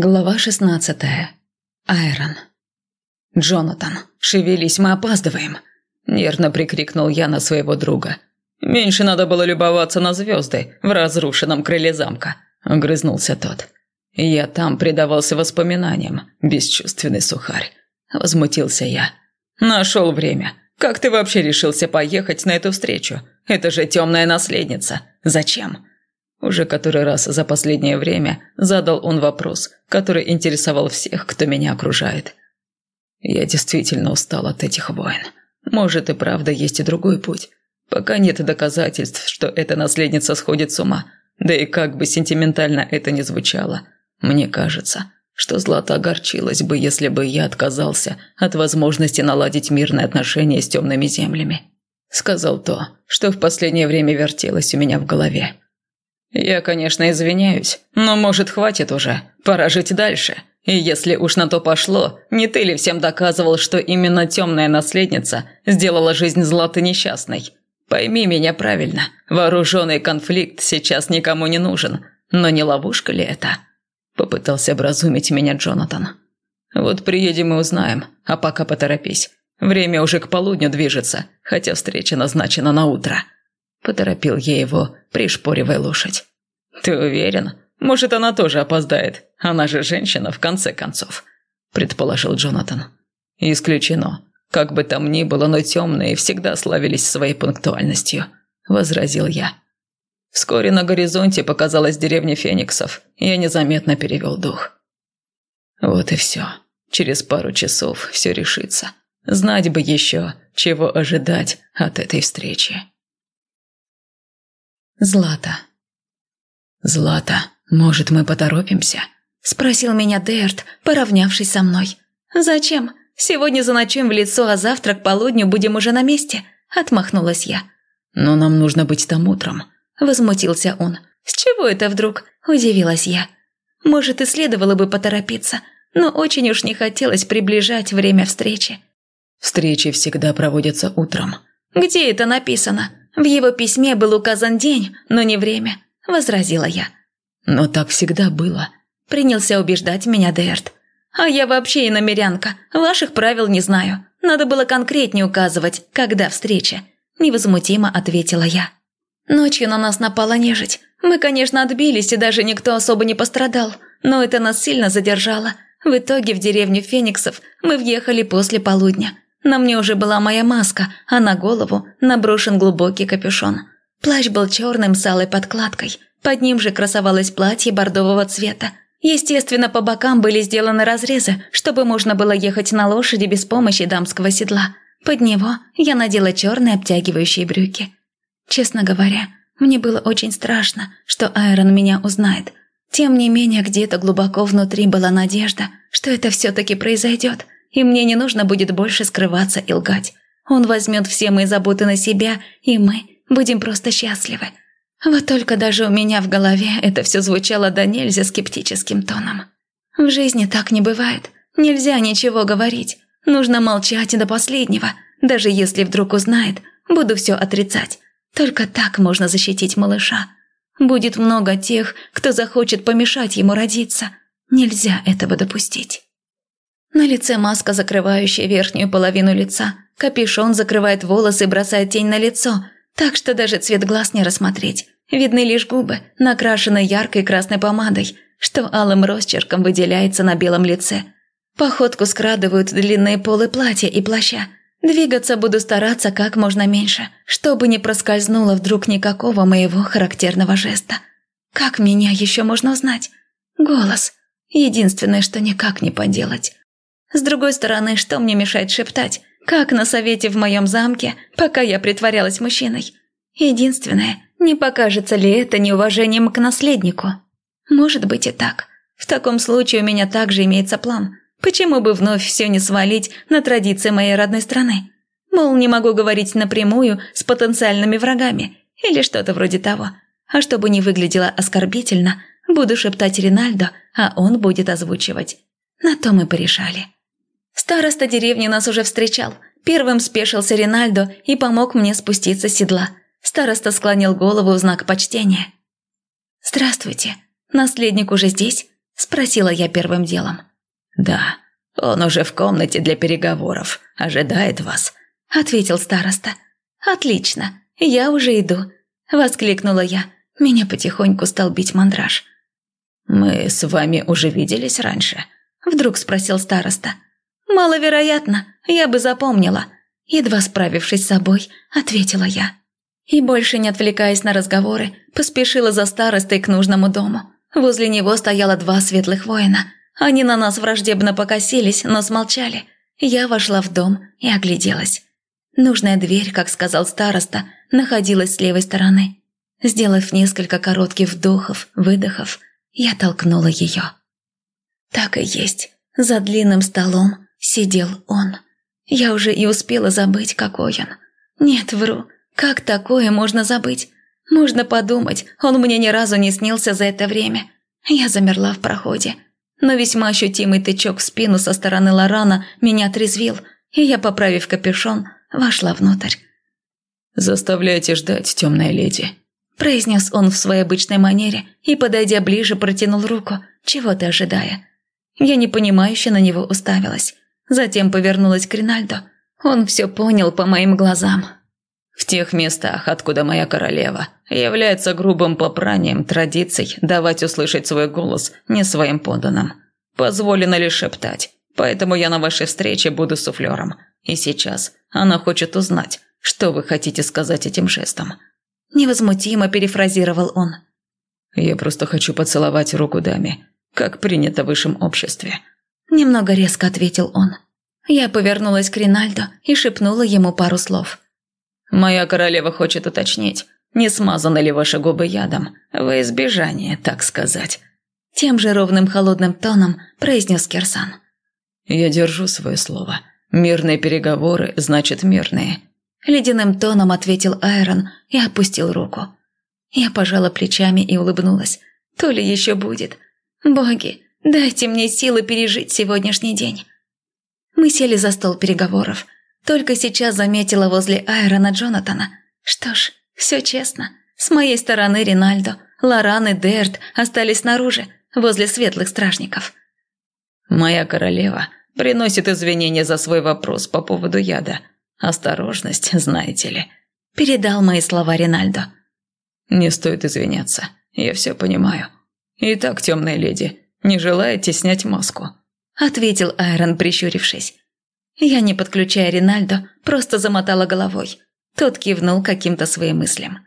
Глава шестнадцатая. Айрон. «Джонатан, шевелись, мы опаздываем!» Нервно прикрикнул я на своего друга. «Меньше надо было любоваться на звезды в разрушенном крыле замка», – огрызнулся тот. «Я там предавался воспоминаниям, бесчувственный сухарь», – возмутился я. «Нашел время. Как ты вообще решился поехать на эту встречу? Это же темная наследница. Зачем?» Уже который раз за последнее время задал он вопрос, который интересовал всех, кто меня окружает. Я действительно устал от этих войн. Может и правда есть и другой путь. Пока нет доказательств, что эта наследница сходит с ума. Да и как бы сентиментально это ни звучало, мне кажется, что Злата огорчилась бы, если бы я отказался от возможности наладить мирные отношения с темными землями. Сказал то, что в последнее время вертелось у меня в голове. «Я, конечно, извиняюсь, но, может, хватит уже, пора жить дальше. И если уж на то пошло, не ты ли всем доказывал, что именно темная наследница сделала жизнь Златы несчастной? Пойми меня правильно, вооруженный конфликт сейчас никому не нужен, но не ловушка ли это?» Попытался образумить меня Джонатан. «Вот приедем и узнаем, а пока поторопись. Время уже к полудню движется, хотя встреча назначена на утро». Поторопил я его, пришпоривая лошадь. «Ты уверен? Может, она тоже опоздает? Она же женщина, в конце концов», – предположил Джонатан. «Исключено. Как бы там ни было, но темные всегда славились своей пунктуальностью», – возразил я. Вскоре на горизонте показалась деревня Фениксов, я незаметно перевел дух. Вот и все. Через пару часов все решится. Знать бы еще, чего ожидать от этой встречи. Злата. «Злата, может, мы поторопимся?» – спросил меня Дерт, поравнявшись со мной. «Зачем? Сегодня заночуем в лицо, а завтра к полудню будем уже на месте», – отмахнулась я. «Но нам нужно быть там утром», – возмутился он. «С чего это вдруг?» – удивилась я. «Может, и следовало бы поторопиться, но очень уж не хотелось приближать время встречи». «Встречи всегда проводятся утром». «Где это написано?» В его письме был указан день, но не время», – возразила я. «Но так всегда было», – принялся убеждать меня Дерт. «А я вообще иномерянка, ваших правил не знаю. Надо было конкретнее указывать, когда встреча», – невозмутимо ответила я. Ночью на нас напала нежить. Мы, конечно, отбились, и даже никто особо не пострадал, но это нас сильно задержало. В итоге в деревню Фениксов мы въехали после полудня. На мне уже была моя маска, а на голову наброшен глубокий капюшон. Плащ был черным с алой подкладкой. Под ним же красовалось платье бордового цвета. Естественно, по бокам были сделаны разрезы, чтобы можно было ехать на лошади без помощи дамского седла. Под него я надела черные обтягивающие брюки. Честно говоря, мне было очень страшно, что Айрон меня узнает. Тем не менее, где-то глубоко внутри была надежда, что это все-таки произойдет – и мне не нужно будет больше скрываться и лгать. Он возьмет все мои заботы на себя, и мы будем просто счастливы. Вот только даже у меня в голове это все звучало до нельзя скептическим тоном. В жизни так не бывает. Нельзя ничего говорить. Нужно молчать до последнего. Даже если вдруг узнает, буду все отрицать. Только так можно защитить малыша. Будет много тех, кто захочет помешать ему родиться. Нельзя этого допустить. На лице маска, закрывающая верхнюю половину лица. Капюшон закрывает волосы и бросает тень на лицо, так что даже цвет глаз не рассмотреть. Видны лишь губы, накрашенные яркой красной помадой, что алым росчерком выделяется на белом лице. Походку скрадывают длинные полы платья и плаща. Двигаться буду стараться как можно меньше, чтобы не проскользнуло вдруг никакого моего характерного жеста. Как меня еще можно узнать? Голос. Единственное, что никак не поделать. С другой стороны, что мне мешает шептать? Как на совете в моем замке, пока я притворялась мужчиной? Единственное, не покажется ли это неуважением к наследнику? Может быть и так. В таком случае у меня также имеется план. Почему бы вновь все не свалить на традиции моей родной страны? Мол, не могу говорить напрямую с потенциальными врагами или что-то вроде того. А чтобы не выглядело оскорбительно, буду шептать Ринальдо, а он будет озвучивать. На то мы порешали. Староста деревни нас уже встречал. Первым спешился Ринальдо и помог мне спуститься с седла. Староста склонил голову в знак почтения. «Здравствуйте. Наследник уже здесь?» – Спросила я первым делом. «Да, он уже в комнате для переговоров. Ожидает вас», – ответил староста. «Отлично, я уже иду», – воскликнула я. Меня потихоньку стал бить мандраж. «Мы с вами уже виделись раньше?» – вдруг спросил староста. «Маловероятно, я бы запомнила», – едва справившись с собой, ответила я. И больше не отвлекаясь на разговоры, поспешила за старостой к нужному дому. Возле него стояло два светлых воина. Они на нас враждебно покосились, но смолчали. Я вошла в дом и огляделась. Нужная дверь, как сказал староста, находилась с левой стороны. Сделав несколько коротких вдохов, выдохов, я толкнула ее. Так и есть. За длинным столом сидел он. Я уже и успела забыть, какой он. Нет, вру. Как такое можно забыть? Можно подумать, он мне ни разу не снился за это время. Я замерла в проходе. Но весьма ощутимый тычок в спину со стороны Лорана меня отрезвил, и я, поправив капюшон, вошла внутрь. «Заставляйте ждать, темная леди», – произнес он в своей обычной манере и, подойдя ближе, протянул руку, чего-то ожидая. Я непонимающе на него уставилась. Затем повернулась к Ринальдо. Он все понял по моим глазам. В тех местах, откуда моя королева, является грубым попранием традиций давать услышать свой голос не своим подданным. Позволено лишь шептать, поэтому я на вашей встрече буду суфлером. И сейчас она хочет узнать, что вы хотите сказать этим жестом. Невозмутимо перефразировал он. «Я просто хочу поцеловать руку даме, как принято в высшем обществе». Немного резко ответил он. Я повернулась к Ринальдо и шепнула ему пару слов. «Моя королева хочет уточнить, не смазаны ли ваши губы ядом, во избежание, так сказать». Тем же ровным холодным тоном произнес Кирсан. «Я держу свое слово. Мирные переговоры значит мирные. Ледяным тоном ответил Айрон и опустил руку. Я пожала плечами и улыбнулась. То ли еще будет. Боги, дайте мне силы пережить сегодняшний день. Мы сели за стол переговоров. Только сейчас заметила возле Айрона Джонатана. Что ж, все честно. С моей стороны Ринальдо, Лоран и Дерт остались снаружи, возле светлых стражников. «Моя королева приносит извинения за свой вопрос по поводу яда», Осторожность, знаете ли. Передал мои слова Ринальдо. Не стоит извиняться. Я все понимаю. Итак, темная леди, не желаете снять маску? Ответил Айрон, прищурившись. Я, не подключая Ринальдо, просто замотала головой. Тот кивнул каким-то своим мыслям.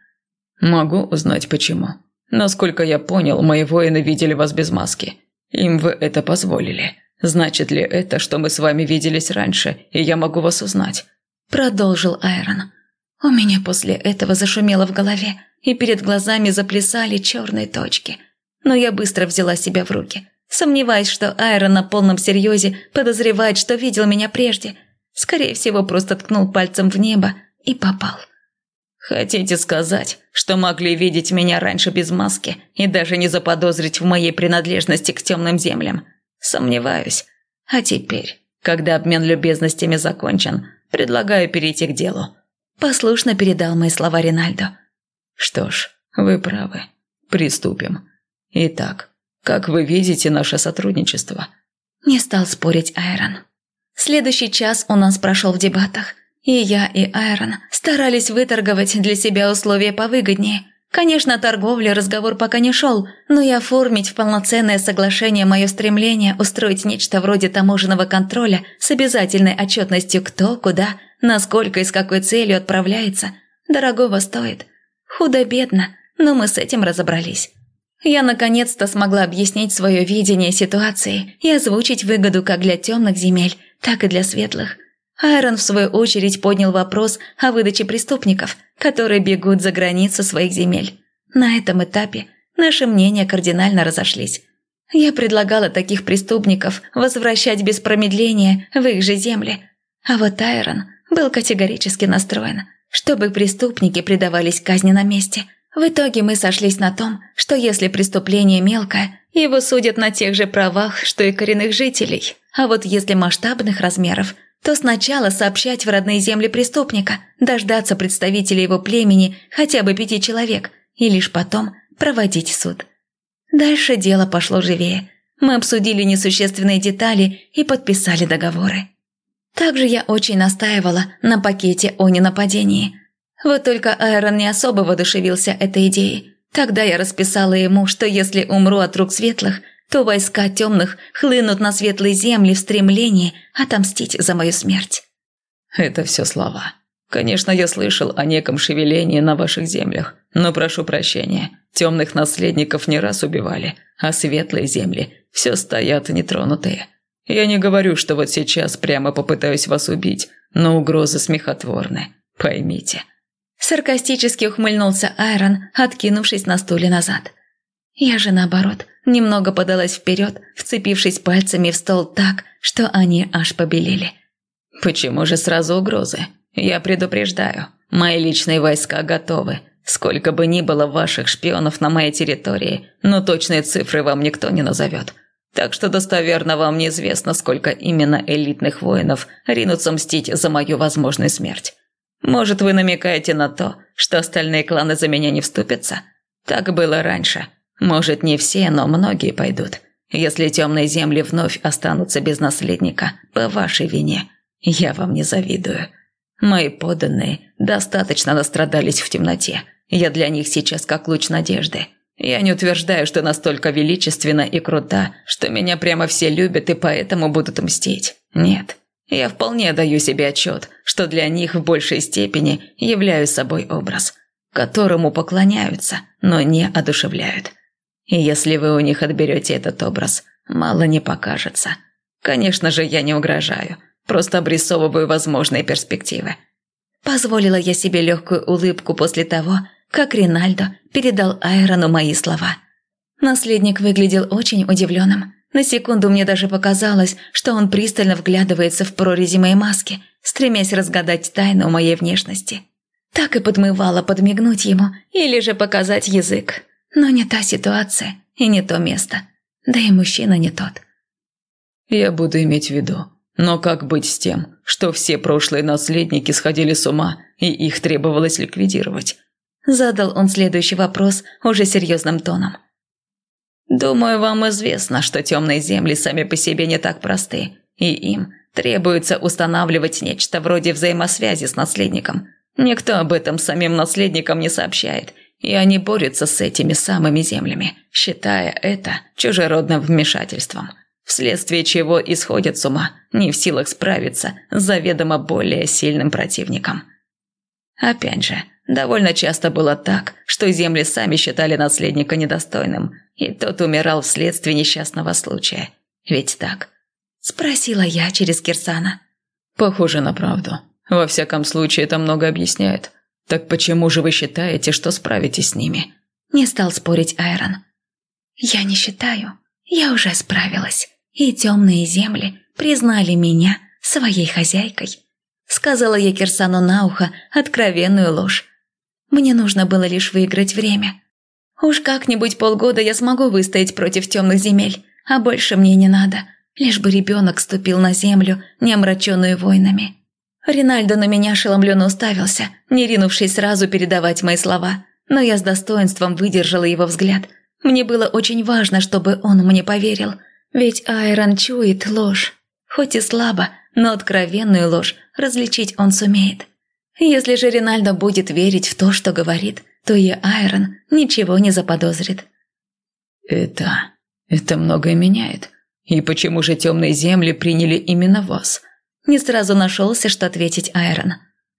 «Могу узнать, почему. Насколько я понял, мои воины видели вас без маски. Им вы это позволили. Значит ли это, что мы с вами виделись раньше, и я могу вас узнать? продолжил Айрон. У меня после этого зашумело в голове, и перед глазами заплясали черные точки. Но я быстро взяла себя в руки, сомневаясь, что Айрон на полном серьезе подозревает, что видел меня прежде. Скорее всего, просто ткнул пальцем в небо и попал. «Хотите сказать, что могли видеть меня раньше без маски и даже не заподозрить в моей принадлежности к темным землям? Сомневаюсь. А теперь, когда обмен любезностями закончен, Предлагаю перейти к делу». Послушно передал мои слова Ринальдо. «Что ж, вы правы. Приступим. Итак, как вы видите наше сотрудничество?» Не стал спорить Айрон. Следующий час у нас прошел в дебатах, и я и Айрон старались выторговать для себя условия повыгоднее, Конечно, торговля разговор пока не шел, но и оформить в полноценное соглашение мое стремление устроить нечто вроде таможенного контроля с обязательной отчетностью кто, куда, насколько и с какой целью отправляется, дорогого стоит. Худо-бедно, но мы с этим разобрались. Я наконец-то смогла объяснить свое видение ситуации и озвучить выгоду как для темных земель, так и для светлых. Айрон, в свою очередь, поднял вопрос о выдаче преступников, которые бегут за границу своих земель. На этом этапе наши мнения кардинально разошлись. Я предлагала таких преступников возвращать без промедления в их же земли. А вот Айрон был категорически настроен, чтобы преступники предавались казни на месте. В итоге мы сошлись на том, что если преступление мелкое, его судят на тех же правах, что и коренных жителей. А вот если масштабных размеров – то сначала сообщать в родные земли преступника, дождаться представителей его племени, хотя бы пяти человек, и лишь потом проводить суд. Дальше дело пошло живее. Мы обсудили несущественные детали и подписали договоры. Также я очень настаивала на пакете о ненападении. Вот только Айрон не особо воодушевился этой идеей. Тогда я расписала ему, что если умру от рук светлых, то войска темных хлынут на светлые земли в стремлении отомстить за мою смерть. Это все слова. Конечно, я слышал о неком шевелении на ваших землях, но прошу прощения, темных наследников не раз убивали, а светлые земли все стоят нетронутые. Я не говорю, что вот сейчас прямо попытаюсь вас убить, но угрозы смехотворны, поймите». Саркастически ухмыльнулся Айрон, откинувшись на стуле назад. Я же, наоборот, немного подалась вперед, вцепившись пальцами в стол так, что они аж побелели. «Почему же сразу угрозы? Я предупреждаю, мои личные войска готовы. Сколько бы ни было ваших шпионов на моей территории, но точные цифры вам никто не назовет. Так что достоверно вам неизвестно, сколько именно элитных воинов ринутся мстить за мою возможную смерть. Может, вы намекаете на то, что остальные кланы за меня не вступятся? Так было раньше. Может, не все, но многие пойдут. Если темные земли вновь останутся без наследника по вашей вине, я вам не завидую. Мои подданные достаточно настрадались в темноте. Я для них сейчас как луч надежды. Я не утверждаю, что настолько величественна и крута, что меня прямо все любят и поэтому будут мстить. Нет. Я вполне даю себе отчет, что для них в большей степени являюсь собой образ, которому поклоняются, но не одушевляют. И если вы у них отберете этот образ, мало не покажется. Конечно же, я не угрожаю, просто обрисовываю возможные перспективы. Позволила я себе легкую улыбку после того, как Ринальдо передал Айрону мои слова. Наследник выглядел очень удивленным. На секунду мне даже показалось, что он пристально вглядывается в прорези моей маски, стремясь разгадать тайну моей внешности. Так и подмывало подмигнуть ему или же показать язык. Но не та ситуация и не то место. Да и мужчина не тот. «Я буду иметь в виду. Но как быть с тем, что все прошлые наследники сходили с ума, и их требовалось ликвидировать? Задал он следующий вопрос уже серьезным тоном. «Думаю, вам известно, что темные земли сами по себе не так просты, и им требуется устанавливать нечто вроде взаимосвязи с наследником. Никто об этом самим наследникам не сообщает, и они борются с этими самыми землями, считая это чужеродным вмешательством, вследствие чего исходят с ума, не в силах справиться с заведомо более сильным противником». Опять же, довольно часто было так, что земли сами считали наследника недостойным, и тот умирал вследствие несчастного случая. Ведь так? Спросила я через Кирсана. Похоже на правду. Во всяком случае, это много объясняет. Так почему же вы считаете, что справитесь с ними? Не стал спорить Айрон. Я не считаю. Я уже справилась. И темные земли признали меня своей хозяйкой сказала я Кирсану на ухо откровенную ложь. Мне нужно было лишь выиграть время. Уж как-нибудь полгода я смогу выстоять против темных земель, а больше мне не надо, лишь бы ребенок ступил на землю, не омраченную войнами. Ринальдо на меня ошеломленно уставился, не ринувшись сразу передавать мои слова, но я с достоинством выдержала его взгляд. Мне было очень важно, чтобы он мне поверил, ведь Айрон чует ложь, хоть и слабо, но откровенную ложь различить он сумеет. Если же Ринальдо будет верить в то, что говорит, то и Айрон ничего не заподозрит. «Это... это многое меняет. И почему же темные земли приняли именно вас?» Не сразу нашелся, что ответить Айрон.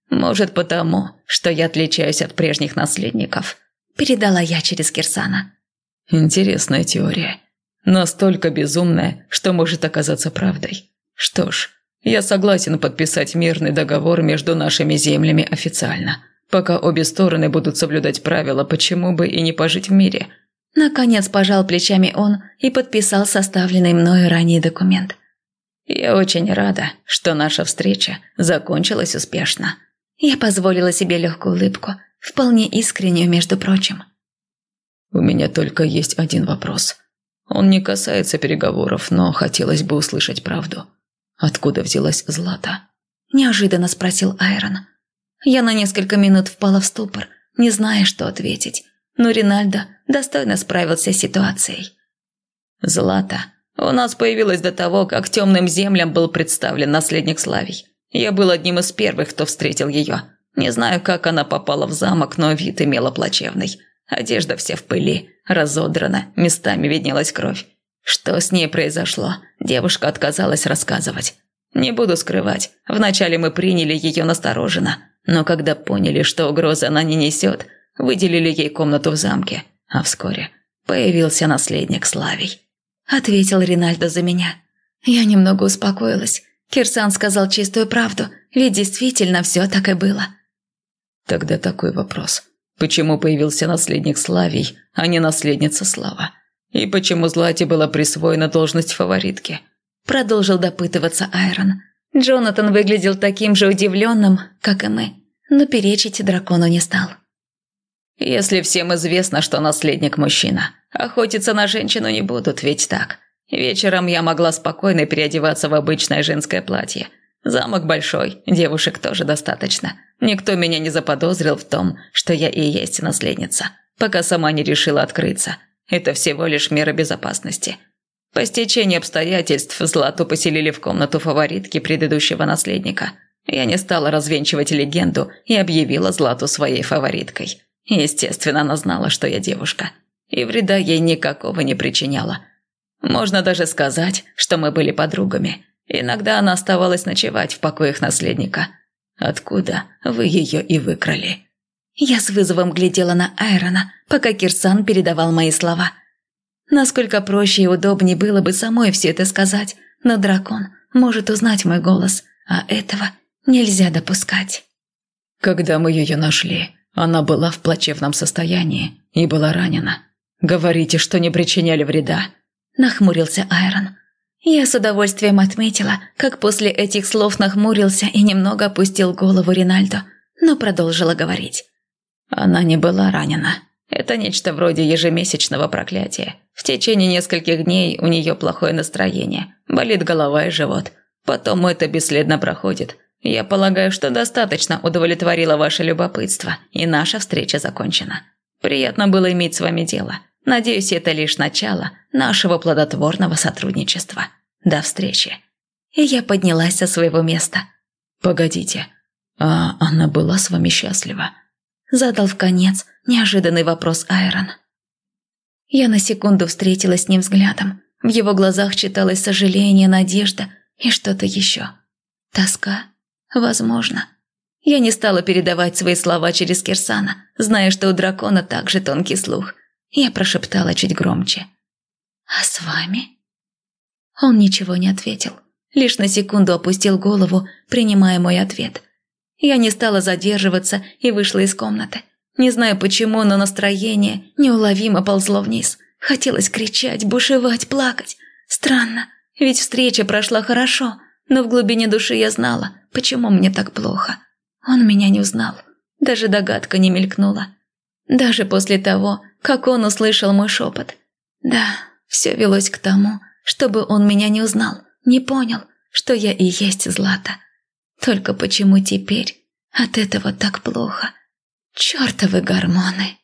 «Может, потому, что я отличаюсь от прежних наследников?» Передала я через Кирсана. «Интересная теория. Настолько безумная, что может оказаться правдой. Что ж, я согласен подписать мирный договор между нашими землями официально. Пока обе стороны будут соблюдать правила, почему бы и не пожить в мире?» Наконец пожал плечами он и подписал составленный мною ранее документ. «Я очень рада, что наша встреча закончилась успешно». Я позволила себе легкую улыбку, вполне искреннюю, между прочим. «У меня только есть один вопрос. Он не касается переговоров, но хотелось бы услышать правду. Откуда взялась Злата? Неожиданно спросил Айрон. Я на несколько минут впала в ступор, не зная, что ответить. Но Ринальдо достойно справился с ситуацией. Злата У нас появилась до того, как темным землям был представлен наследник Славий. Я был одним из первых, кто встретил ее. Не знаю, как она попала в замок, но вид имела плачевный. Одежда вся в пыли, разодрана, местами виднелась кровь. Что с ней произошло, девушка отказалась рассказывать. Не буду скрывать, вначале мы приняли ее настороженно, но когда поняли, что угрозы она не несет, выделили ей комнату в замке, а вскоре появился наследник Славий. Ответил Ринальдо за меня. Я немного успокоилась. Кирсан сказал чистую правду, ведь действительно все так и было. Тогда такой вопрос. Почему появился наследник Славий, а не наследница Слава? И почему Злате была присвоена должность фаворитки? Продолжил допытываться Айрон. Джонатан выглядел таким же удивленным, как и мы, но перечить дракону не стал. «Если всем известно, что наследник мужчина, охотиться на женщину не будут, ведь так. Вечером я могла спокойно переодеваться в обычное женское платье. Замок большой, девушек тоже достаточно. Никто меня не заподозрил в том, что я и есть наследница, пока сама не решила открыться. Это всего лишь мера безопасности. По стечению обстоятельств Злату поселили в комнату фаворитки предыдущего наследника. Я не стала развенчивать легенду и объявила Злату своей фавориткой. Естественно, она знала, что я девушка. И вреда ей никакого не причиняла. Можно даже сказать, что мы были подругами. Иногда она оставалась ночевать в покоях наследника. Откуда вы ее и выкрали?» Я с вызовом глядела на Айрона, пока Кирсан передавал мои слова – Насколько проще и удобнее было бы самой все это сказать, но дракон может узнать мой голос, а этого нельзя допускать. Когда мы ее нашли, она была в плачевном состоянии и была ранена. Говорите, что не причиняли вреда. Нахмурился Айрон. Я с удовольствием отметила, как после этих слов нахмурился и немного опустил голову Ринальдо, но продолжила говорить. Она не была ранена. Это нечто вроде ежемесячного проклятия. В течение нескольких дней у нее плохое настроение, болит голова и живот. Потом это бесследно проходит. Я полагаю, что достаточно удовлетворило ваше любопытство, и наша встреча закончена. Приятно было иметь с вами дело. Надеюсь, это лишь начало нашего плодотворного сотрудничества. До встречи. И я поднялась со своего места. Погодите, а она была с вами счастлива? Задал в конец неожиданный вопрос Айрон. Я на секунду встретилась с ним взглядом. В его глазах читалось сожаление, надежда и что-то еще. Тоска? Возможно. Я не стала передавать свои слова через Кирсана, зная, что у дракона также тонкий слух. Я прошептала чуть громче. «А с вами?» Он ничего не ответил, лишь на секунду опустил голову, принимая мой ответ. Я не стала задерживаться и вышла из комнаты. Не знаю почему, но настроение неуловимо ползло вниз. Хотелось кричать, бушевать, плакать. Странно, ведь встреча прошла хорошо, но в глубине души я знала, почему мне так плохо. Он меня не узнал, даже догадка не мелькнула. Даже после того, как он услышал мой шепот. Да, все велось к тому, чтобы он меня не узнал, не понял, что я и есть Злата. Только почему теперь от этого так плохо?» Чёртовы гормоны!